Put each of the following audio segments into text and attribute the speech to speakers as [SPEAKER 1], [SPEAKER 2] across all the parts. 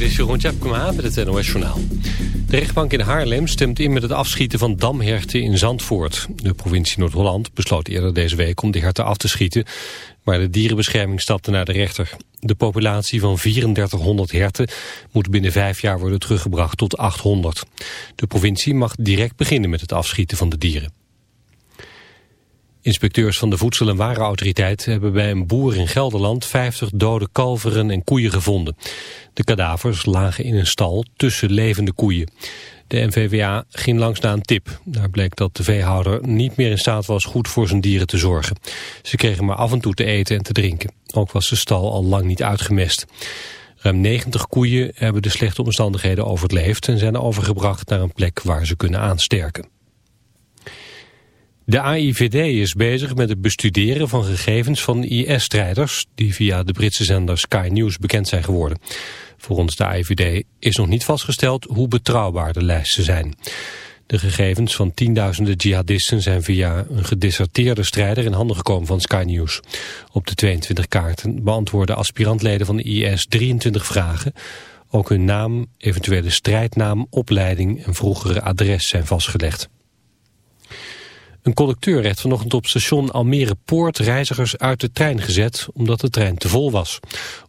[SPEAKER 1] Dit is Jeroen Tjepkema met het NOS Journaal. De rechtbank in Haarlem stemt in met het afschieten van damherten in Zandvoort. De provincie Noord-Holland besloot eerder deze week om de herten af te schieten... maar de dierenbescherming stapte naar de rechter. De populatie van 3400 herten moet binnen vijf jaar worden teruggebracht tot 800. De provincie mag direct beginnen met het afschieten van de dieren. Inspecteurs van de Voedsel- en Warenautoriteit hebben bij een boer in Gelderland 50 dode kalveren en koeien gevonden. De kadavers lagen in een stal tussen levende koeien. De NVWA ging langs naar een tip. Daar bleek dat de veehouder niet meer in staat was goed voor zijn dieren te zorgen. Ze kregen maar af en toe te eten en te drinken. Ook was de stal al lang niet uitgemest. Ruim 90 koeien hebben de slechte omstandigheden overleefd en zijn overgebracht naar een plek waar ze kunnen aansterken. De AIVD is bezig met het bestuderen van gegevens van IS-strijders... die via de Britse zender Sky News bekend zijn geworden. Volgens de AIVD is nog niet vastgesteld hoe betrouwbaar de lijsten zijn. De gegevens van tienduizenden jihadisten zijn via een gedisserteerde strijder in handen gekomen van Sky News. Op de 22 kaarten beantwoorden aspirantleden van de IS 23 vragen. Ook hun naam, eventuele strijdnaam, opleiding en vroegere adres zijn vastgelegd. Een conducteur werd vanochtend op station Almere Poort reizigers uit de trein gezet omdat de trein te vol was.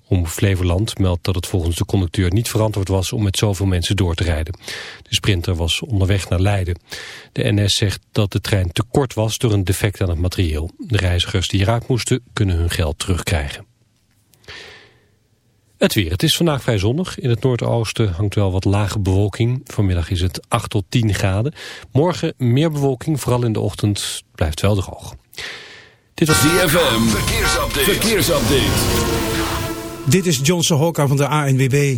[SPEAKER 1] Om Flevoland meldt dat het volgens de conducteur niet verantwoord was om met zoveel mensen door te rijden. De sprinter was onderweg naar Leiden. De NS zegt dat de trein te kort was door een defect aan het materieel. De reizigers die eruit moesten kunnen hun geld terugkrijgen. Het weer. Het is vandaag vrij zonnig. In het noordoosten hangt wel wat lage bewolking. Vanmiddag is het 8 tot 10 graden. Morgen meer bewolking, vooral in de ochtend. Blijft wel droog.
[SPEAKER 2] Dit was DFM. Verkeersupdate. Verkeersupdate.
[SPEAKER 3] Dit is Johnson Hokka van de ANWB.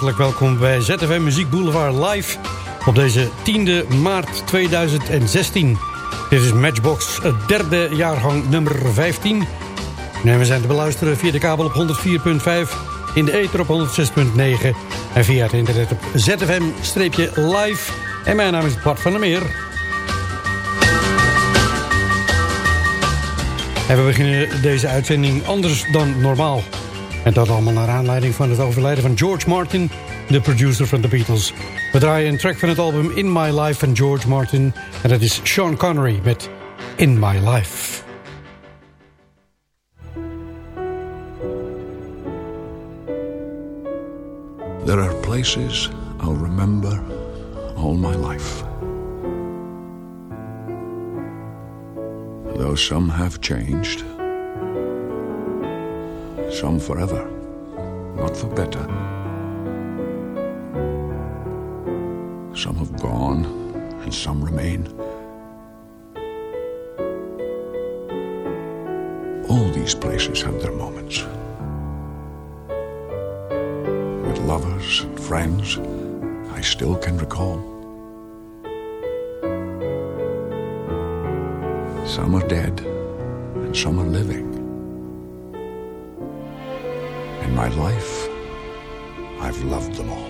[SPEAKER 4] hartelijk welkom bij ZFM Muziek Boulevard live op deze 10e maart 2016. Dit is Matchbox, het derde jaargang nummer 15. En we zijn te beluisteren via de kabel op 104.5, in de ether op 106.9 en via het internet op ZFM-live. En mijn naam is Bart van der Meer. En we beginnen deze uitzending anders dan normaal. En dat allemaal naar aanleiding van het overlijden van George Martin, de producer van de Beatles. We draaien een track van het album In My Life van George Martin. En dat is Sean Connery met In My Life.
[SPEAKER 5] There are places I'll remember all my life. Though some have changed, some forever, not for better. Some have gone, and some remain. All these places have their moments. With lovers and friends, I still can recall. Some are dead, and some are living. My life, I've loved them all.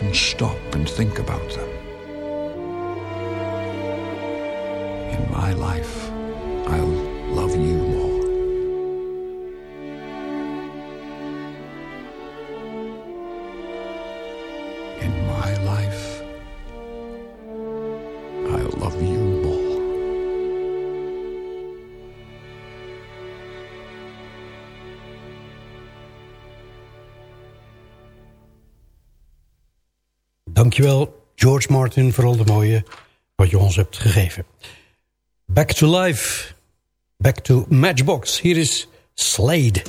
[SPEAKER 5] Often stop and think about them.
[SPEAKER 4] Dankjewel, George Martin, voor al de mooie wat je ons hebt gegeven. Back to life. Back to Matchbox. Hier is Slade.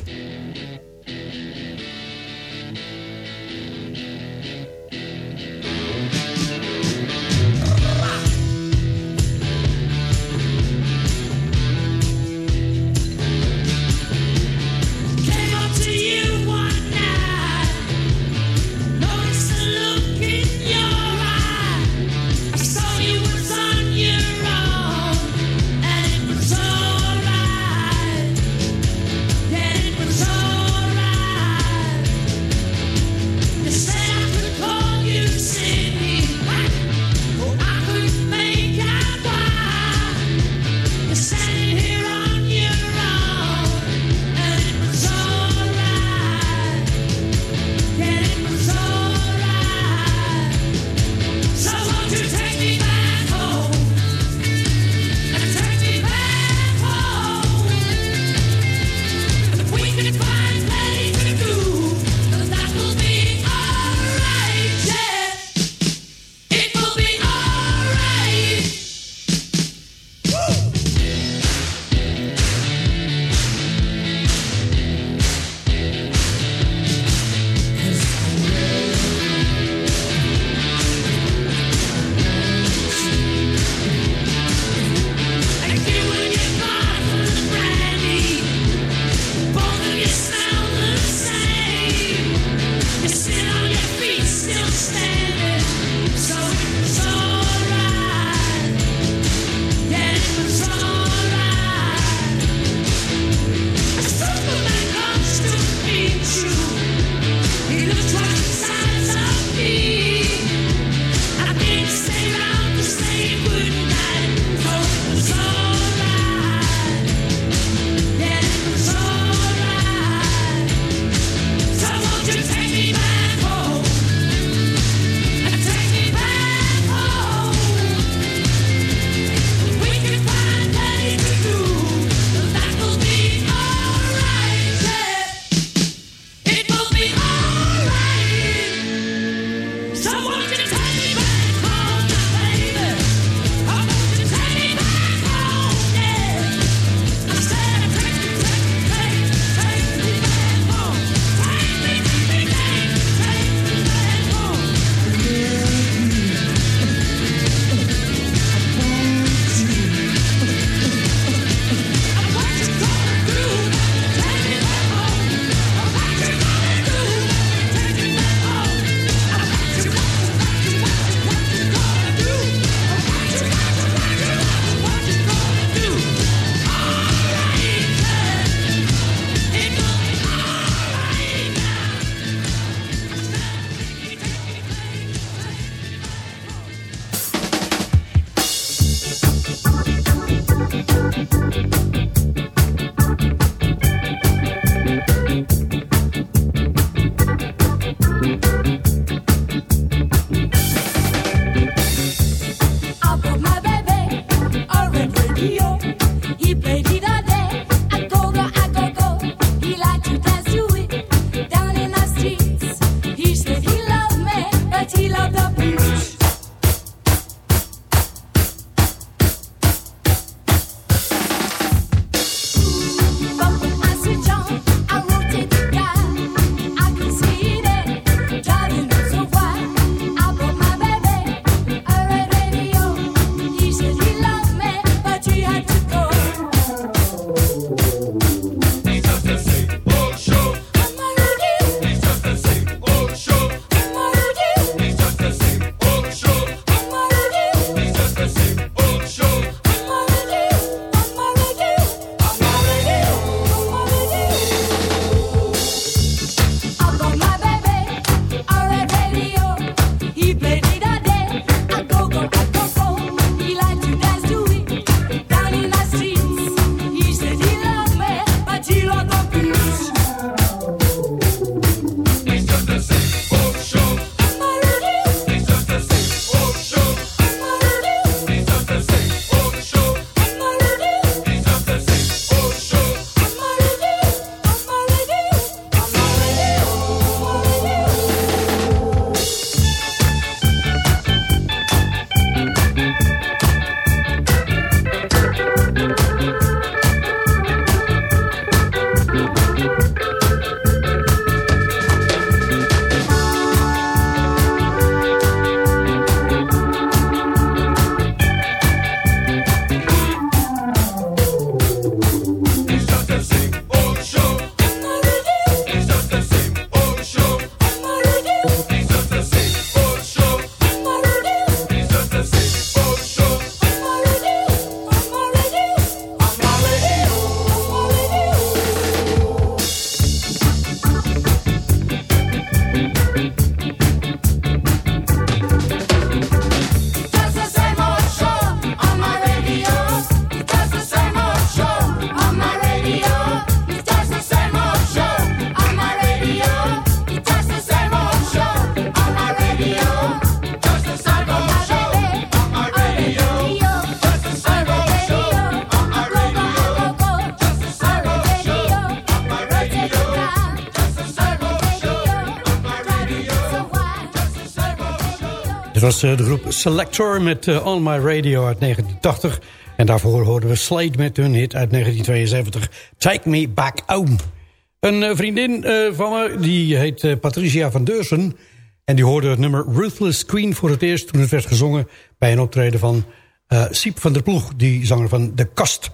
[SPEAKER 6] Was
[SPEAKER 4] eh, de groep Selector met eh, On My Radio uit 1980. En daarvoor hoorden we Slade met hun hit uit 1972, Take Me Back Home. Een eh, vriendin van me, die heet Patricia van Deursen. En die hoorde het nummer Ruthless Queen voor het eerst... toen het werd gezongen bij een optreden van Siep van der Ploeg... die zanger van De Kast.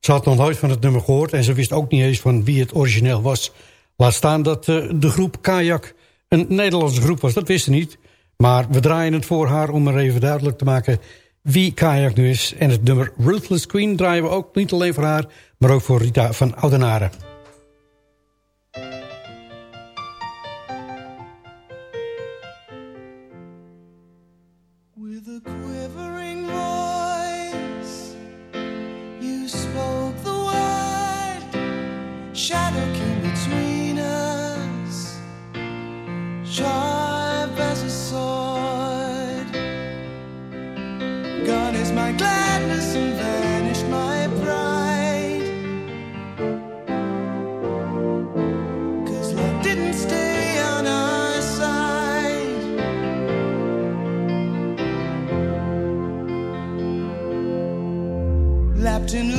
[SPEAKER 4] Ze had nog nooit van het nummer gehoord... en ze wist ook niet eens van wie het origineel was. Laat staan dat de groep Kajak een Nederlandse groep was. Dat wist ze niet. Maar we draaien het voor haar om er even duidelijk te maken... wie Kajak nu is. En het nummer Ruthless Queen draaien we ook niet alleen voor haar... maar ook voor Rita van Oudenaren.
[SPEAKER 7] tempting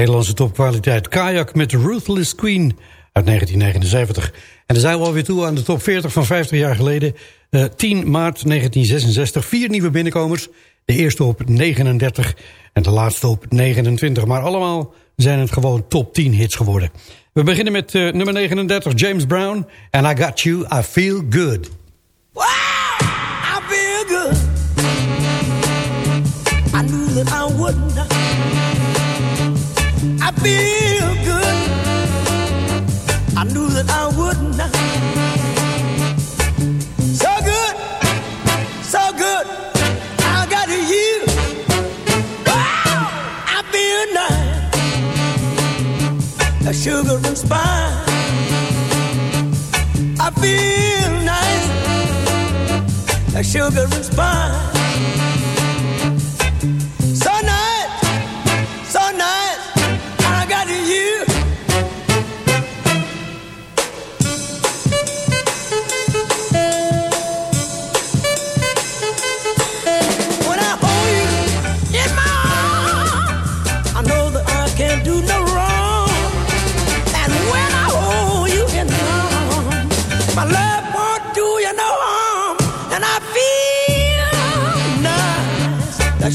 [SPEAKER 4] Nederlandse topkwaliteit. Kajak met Ruthless Queen uit 1979. En dan zijn we alweer toe aan de top 40 van 50 jaar geleden. Eh 10 maart 1966. Vier nieuwe binnenkomers. De eerste op 39 en de laatste op 29. Maar allemaal zijn het gewoon top 10 hits geworden. We beginnen met eh, nummer 39, James Brown. And I Got You, I Feel Good.
[SPEAKER 8] Wow, I feel good. I knew that I wouldn't. I feel good. I knew that I wouldn't. So good, so good. I got you. Wow, I feel nice. A sugar and spice. I feel nice A sugar and spice.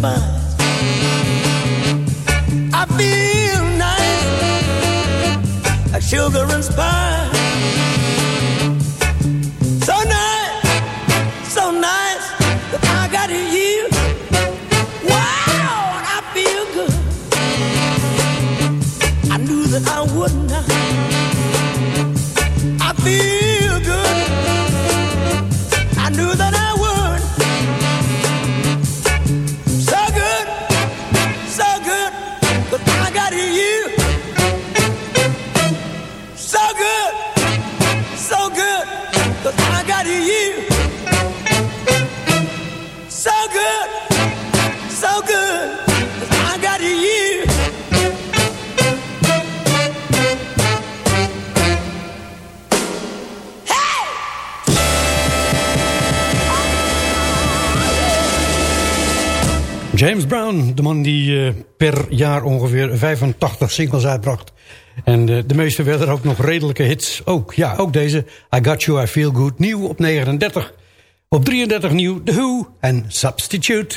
[SPEAKER 8] Spice. I feel nice, like sugar and spice.
[SPEAKER 4] Jaar ongeveer 85 singles uitbracht. En eh, de meeste werden ook nog redelijke hits. Ook, ja, ook deze. I Got You, I Feel Good. Nieuw op 39. Op 33 nieuw The Who en Substitute.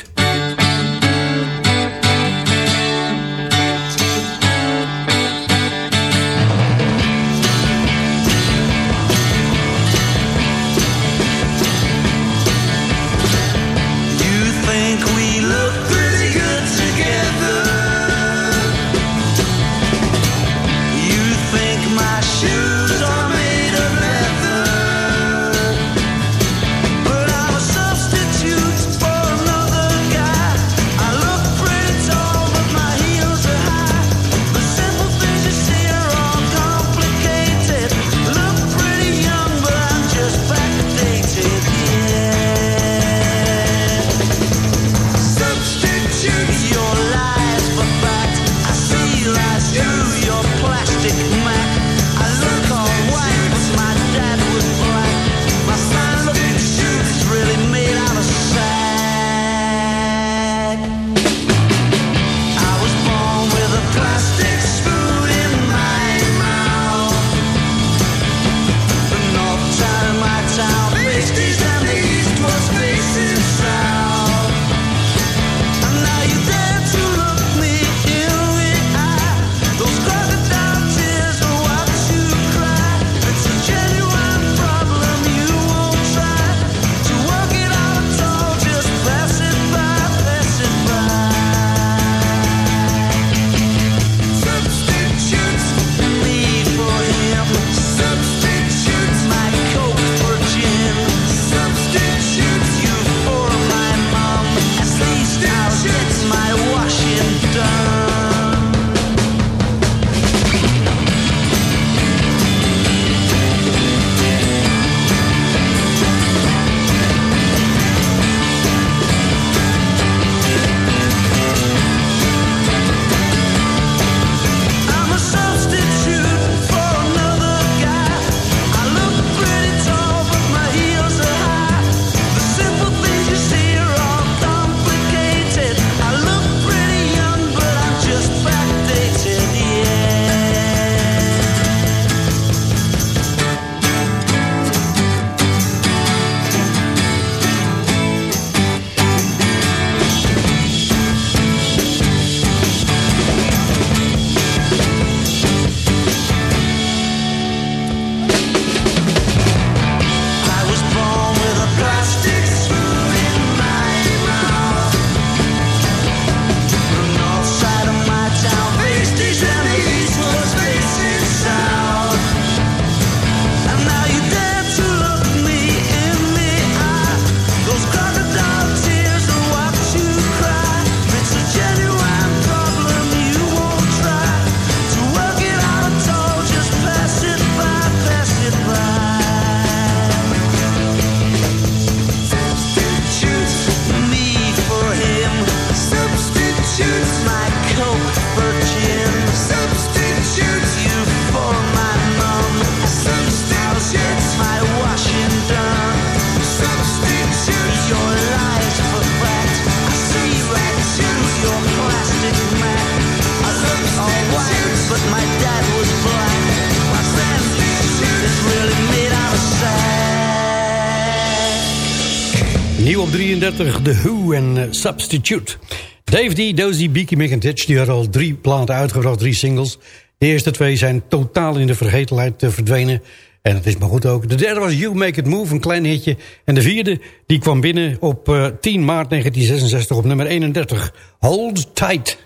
[SPEAKER 4] De The Who en Substitute. Dave D, Dozy, Beaky McIntitch, die hadden al drie platen uitgebracht, drie singles. De eerste twee zijn totaal in de vergetelheid verdwenen. En dat is maar goed ook. De derde was You Make It Move, een klein hitje. En de vierde, die kwam binnen op 10 maart 1966 op nummer 31. Hold Tight.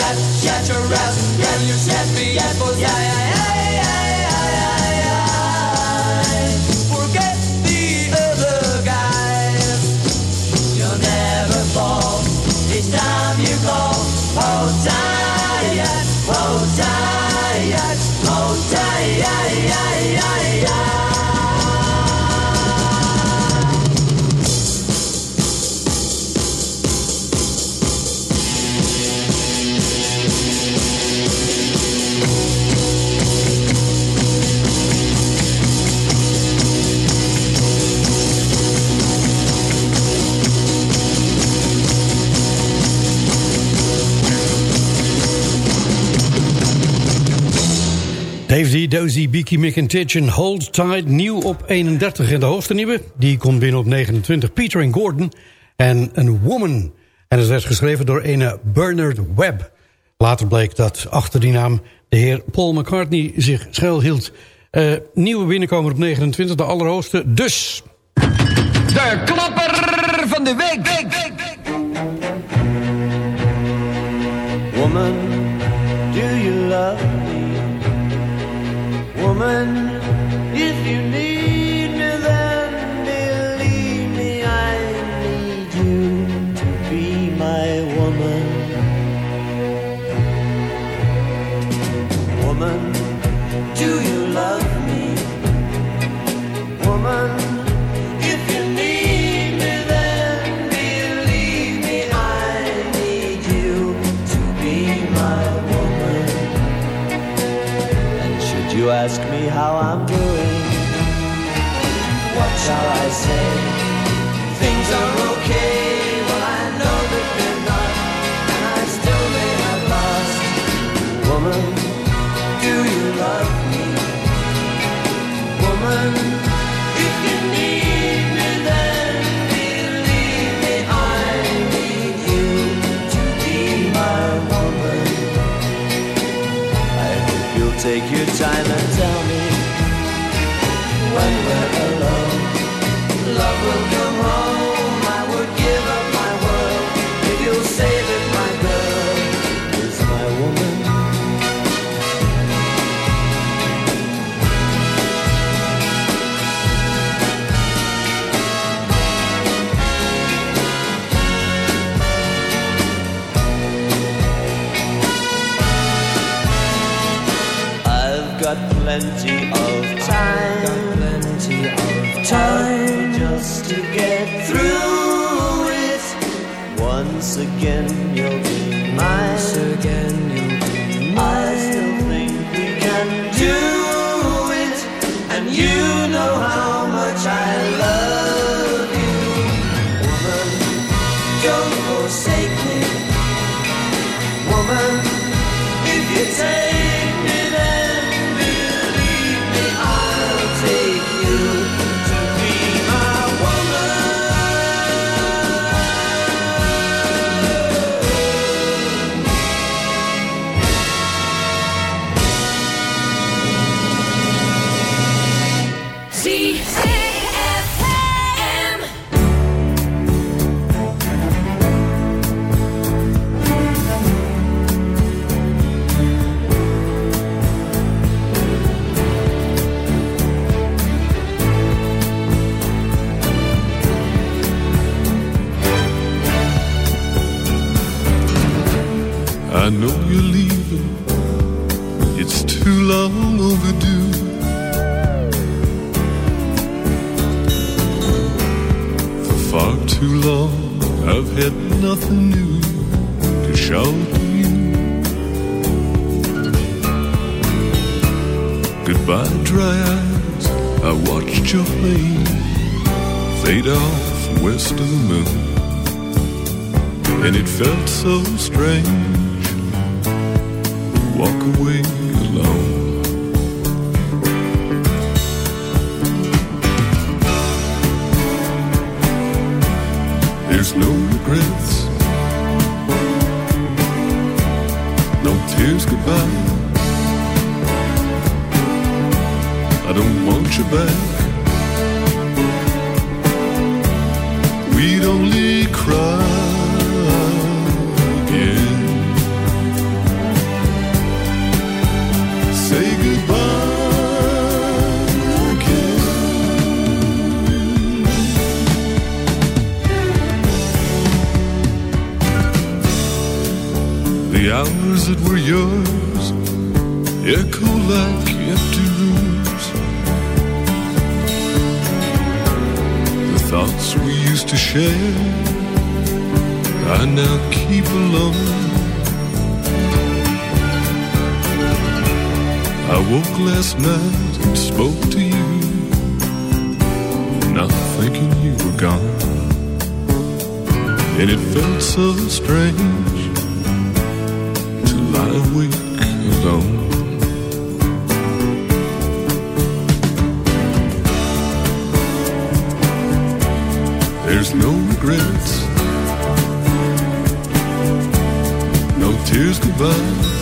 [SPEAKER 9] Hold tight. Shut your eyes, girl, you set me up for Forget
[SPEAKER 4] D, Dozy, Beaky McIntitch en Hold Tight, nieuw op 31. En de hoogste nieuwe, die komt binnen op 29. Peter and Gordon en een Woman. En het werd geschreven door ene Bernard Webb. Later bleek dat achter die naam de heer Paul McCartney zich schuilhield. Eh nieuwe binnenkomer op 29, de allerhoogste. Dus...
[SPEAKER 10] De klapper van de week.
[SPEAKER 11] Woman, do you love? Woman, if you need ask me how I'm doing, what shall I say? Take your time and tell me when we're alone. Love will come plenty of time. Got plenty of time just to get through it. Once again, you'll be mine. Once again,
[SPEAKER 12] thinking you were gone. And it felt so strange to lie awake alone. There's no regrets, no tears goodbye.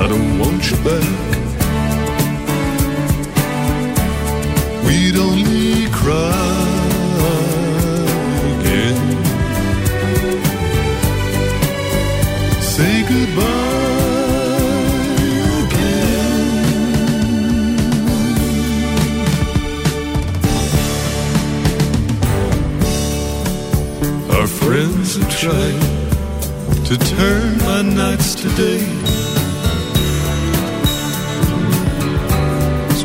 [SPEAKER 12] I don't want you back. We'd only cry again. Say goodbye again. Our friends have tried to turn my nights to day.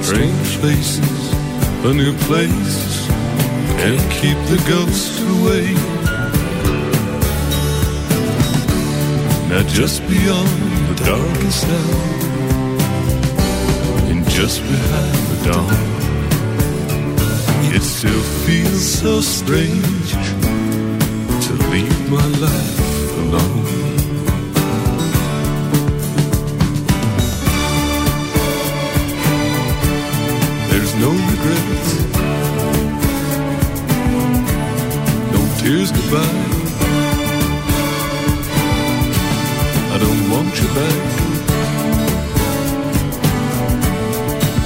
[SPEAKER 12] Strange faces, a new place, and keep the ghosts away. Now just beyond the darkest hour, and just behind the dawn, it still feels so strange to leave my life alone. No regrets, no tears goodbye. I don't want you back.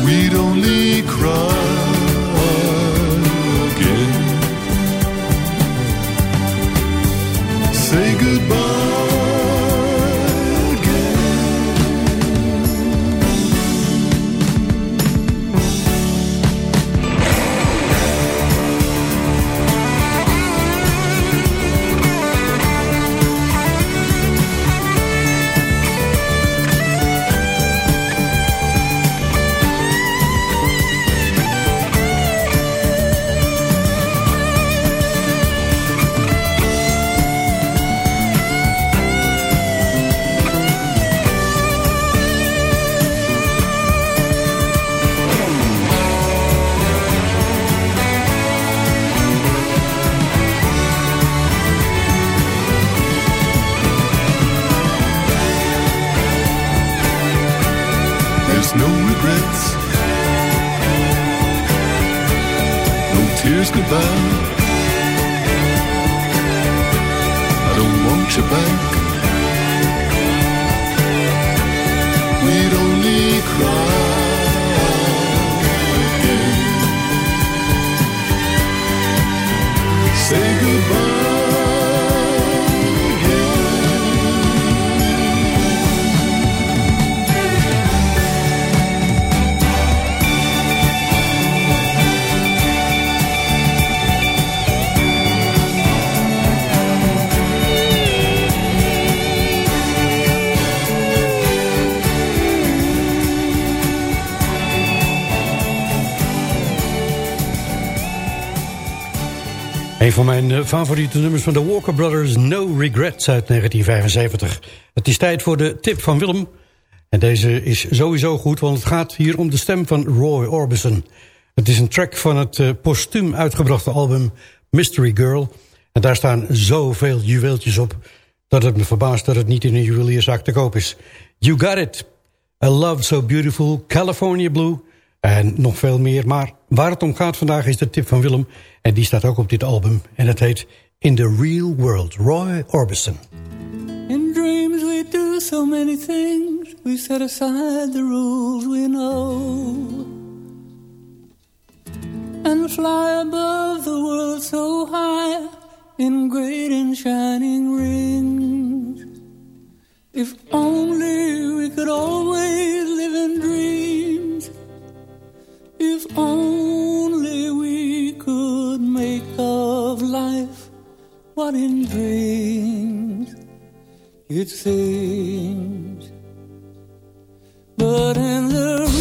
[SPEAKER 12] We'd only cry
[SPEAKER 4] van mijn eh, favoriete nummers van de Walker Brothers, No Regrets uit 1975. Het is tijd voor de tip van Willem. En deze is sowieso goed, want het gaat hier om de stem van Roy Orbison. Het is een track van het uh, postuum uitgebrachte album Mystery Girl. En daar staan zoveel juweeltjes op... dat het me verbaast dat het niet in een juwelierszaak te koop is. You Got It, A Love So Beautiful, California Blue... En nog veel meer. Maar waar het om gaat vandaag is de tip van Willem. En die staat ook op dit album. En het heet In the Real World. Roy Orbison.
[SPEAKER 13] In dreams we do so many things. We set aside the rules we know. And fly above the world so high. In great and shining rings. If only we could always live in dreams. If only we could make of life what in dreams it seems. But in the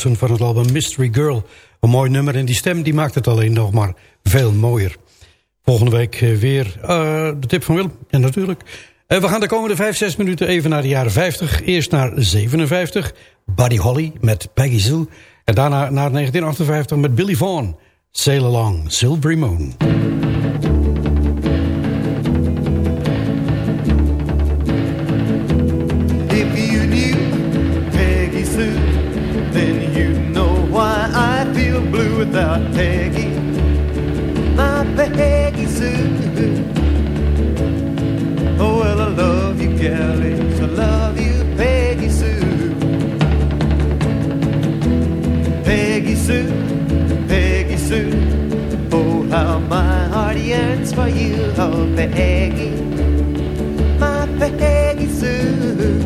[SPEAKER 4] Van het album Mystery Girl. Een mooi nummer en die stem die maakt het alleen nog maar veel mooier. Volgende week eh, weer eh, de tip van Willem. En natuurlijk. Eh, we gaan de komende 5, 6 minuten even naar de jaren 50. Eerst naar 57. Buddy Holly met Peggy Sue. En daarna naar 1958 met Billy Vaughn. Sail Along, Silvery Moon.
[SPEAKER 14] Peggy. My Peggy Sue. Oh, well, I love you, galleys. I love you, Peggy Sue. Peggy Sue, Peggy Sue. Oh, how my heart yearns for you, oh, Peggy. My Peggy Sue.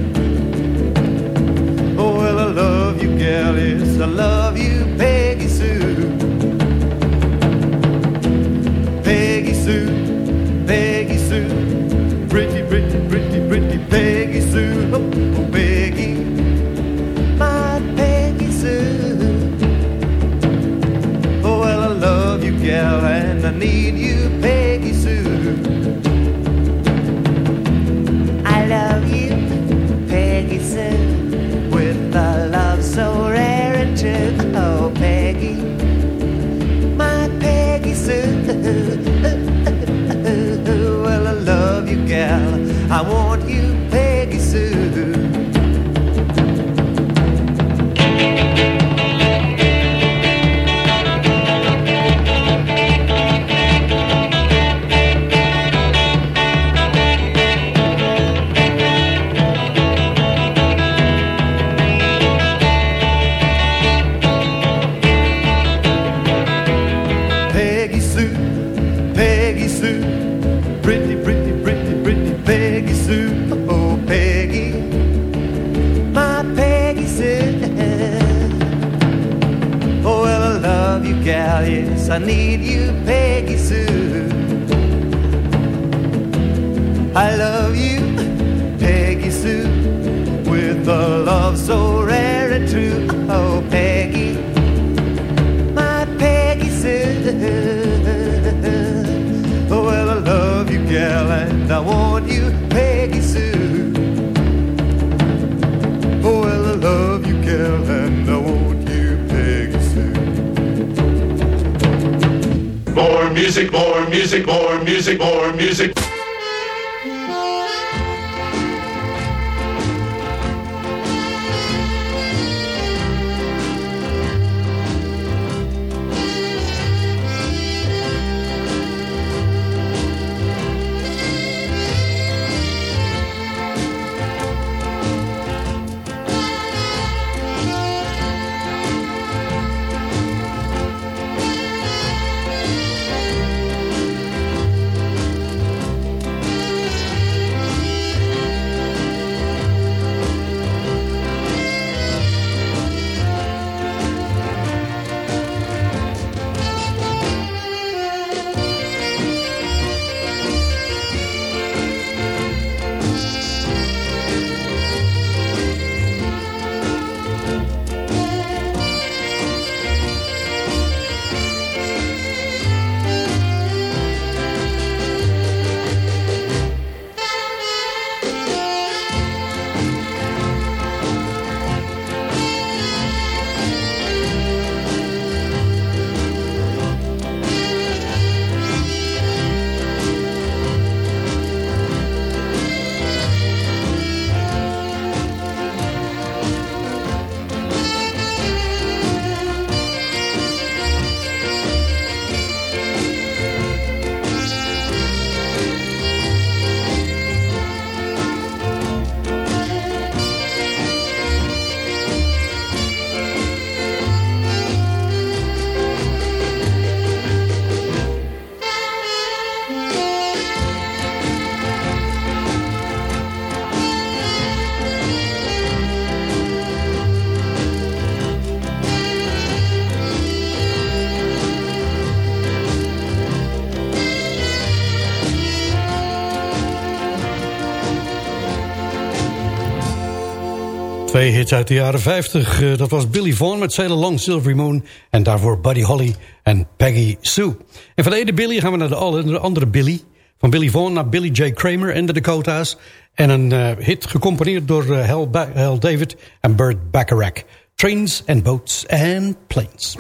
[SPEAKER 14] Oh, well, I love you, gal, I love need you, Peggy Sue.
[SPEAKER 11] I love you, Peggy Sue,
[SPEAKER 14] with a love so rare and true. Oh, Peggy, my Peggy Sue. Well, I love you, gal. I want you,
[SPEAKER 4] Twee hits uit de jaren 50. Eh, dat was Billy Vaughn met Sail Long Silvery Moon. En daarvoor Buddy Holly en Peggy Sue. En van de ene Billy gaan we naar de andere- Billy. Van Billy Vaughn naar Billy J. Kramer en de Dakota's. En een eh, hit gecomponeerd door eh, Hal David en Burt Bacharach. Trains and Boats and Planes.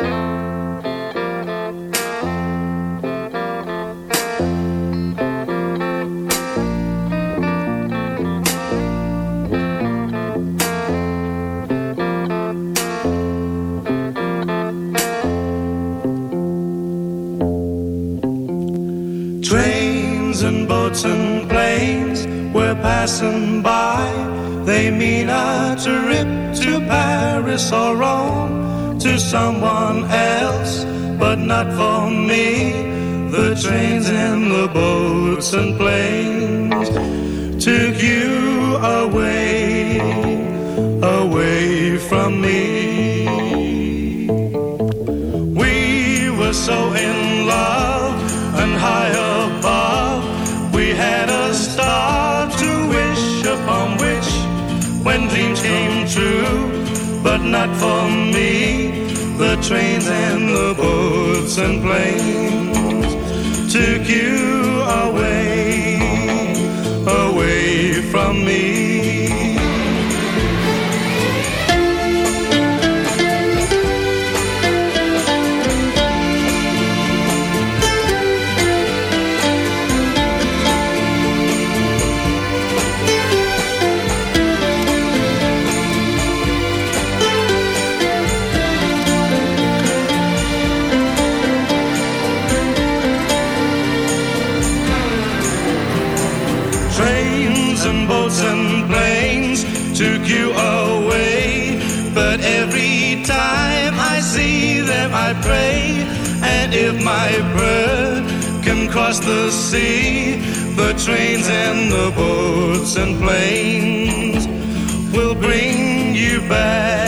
[SPEAKER 15] Passing by. They mean a trip to Paris or Rome to someone else, but not for me. The trains and the boats and planes took you away, away from me. We were so in true, but not for me. The trains and the boats and planes took you away, if my bird can cross the sea, the trains and the boats and planes will bring you back,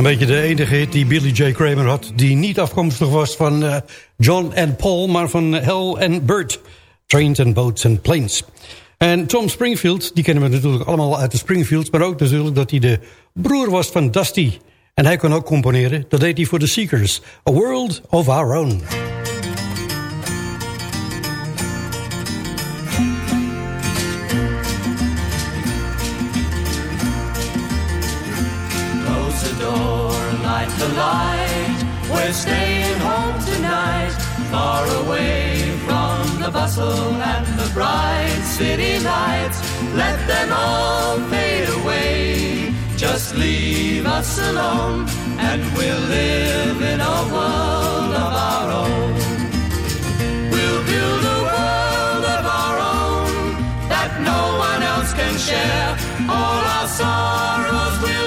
[SPEAKER 4] Zo'n beetje de enige hit die Billy J. Kramer had... die niet afkomstig was van eh, John en Paul... maar van Hal en Bert. Trains and Boats and Planes. En Tom Springfield, die kennen we natuurlijk allemaal uit de Springfields... maar ook natuurlijk dat hij de broer was van Dusty. En hij kon ook componeren. Dat deed hij voor The Seekers. A World of Our Own.
[SPEAKER 16] We're staying home tonight, far away from the bustle and the bright city lights. Let them all fade away. Just leave us alone, and we'll live in a world of our own. We'll build a world of our own that no one else can share. All our sorrows will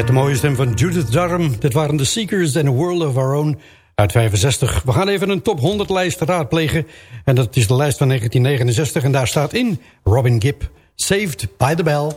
[SPEAKER 17] Met de mooie stem van Judith Durham. Dit waren de Seekers and a World of Our Own uit 65. We gaan even een top 100 lijst raadplegen. En dat is de lijst van 1969. En daar staat in Robin Gibb. Saved by the Bell.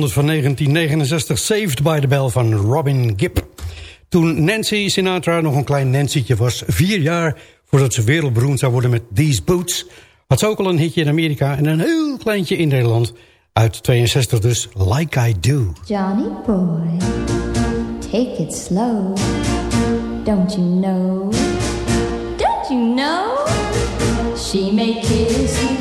[SPEAKER 17] Uit de top 100 van 1969, Saved by the Bell van Robin Gibb. Toen Nancy Sinatra nog een klein Nancytje was, vier jaar voordat ze wereldberoemd zou worden met These Boots, had ze ook al een hitje in Amerika en een heel kleintje in Nederland. Uit 62 dus, Like I Do.
[SPEAKER 18] Johnny boy, take it slow. Don't you know? Don't you know? She may kiss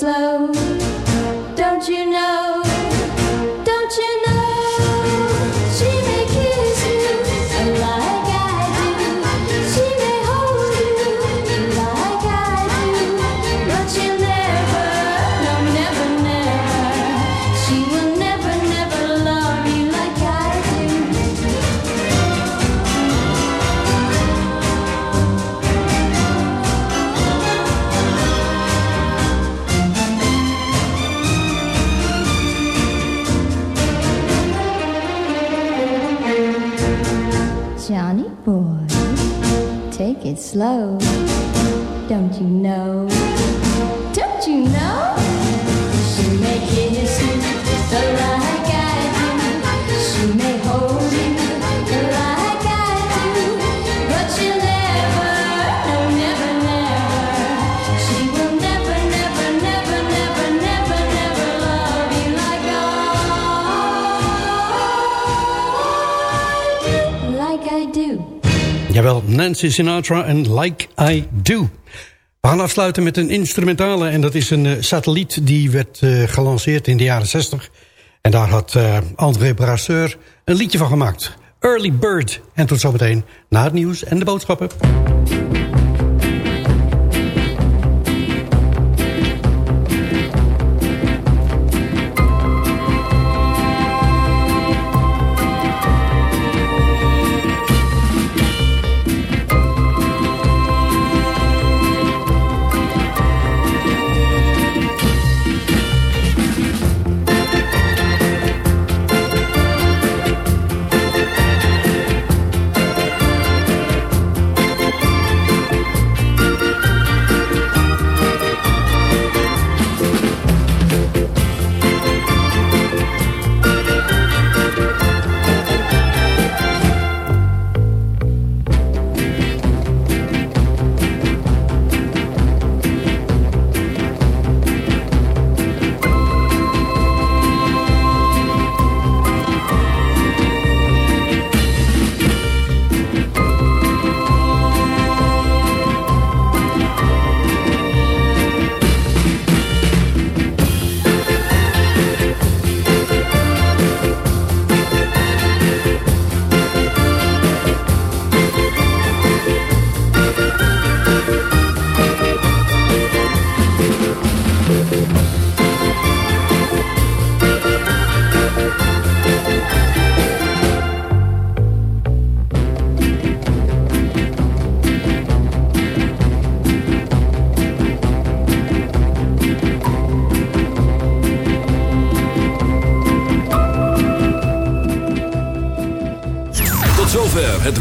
[SPEAKER 18] slow.
[SPEAKER 4] Nancy Sinatra en Like I Do. We gaan afsluiten met een instrumentale. En dat is een eh, satelliet die werd eh, gelanceerd in de jaren 60. En daar had eh, André Brasseur een liedje van gemaakt. Early Bird. En tot zometeen na het nieuws en de boodschappen.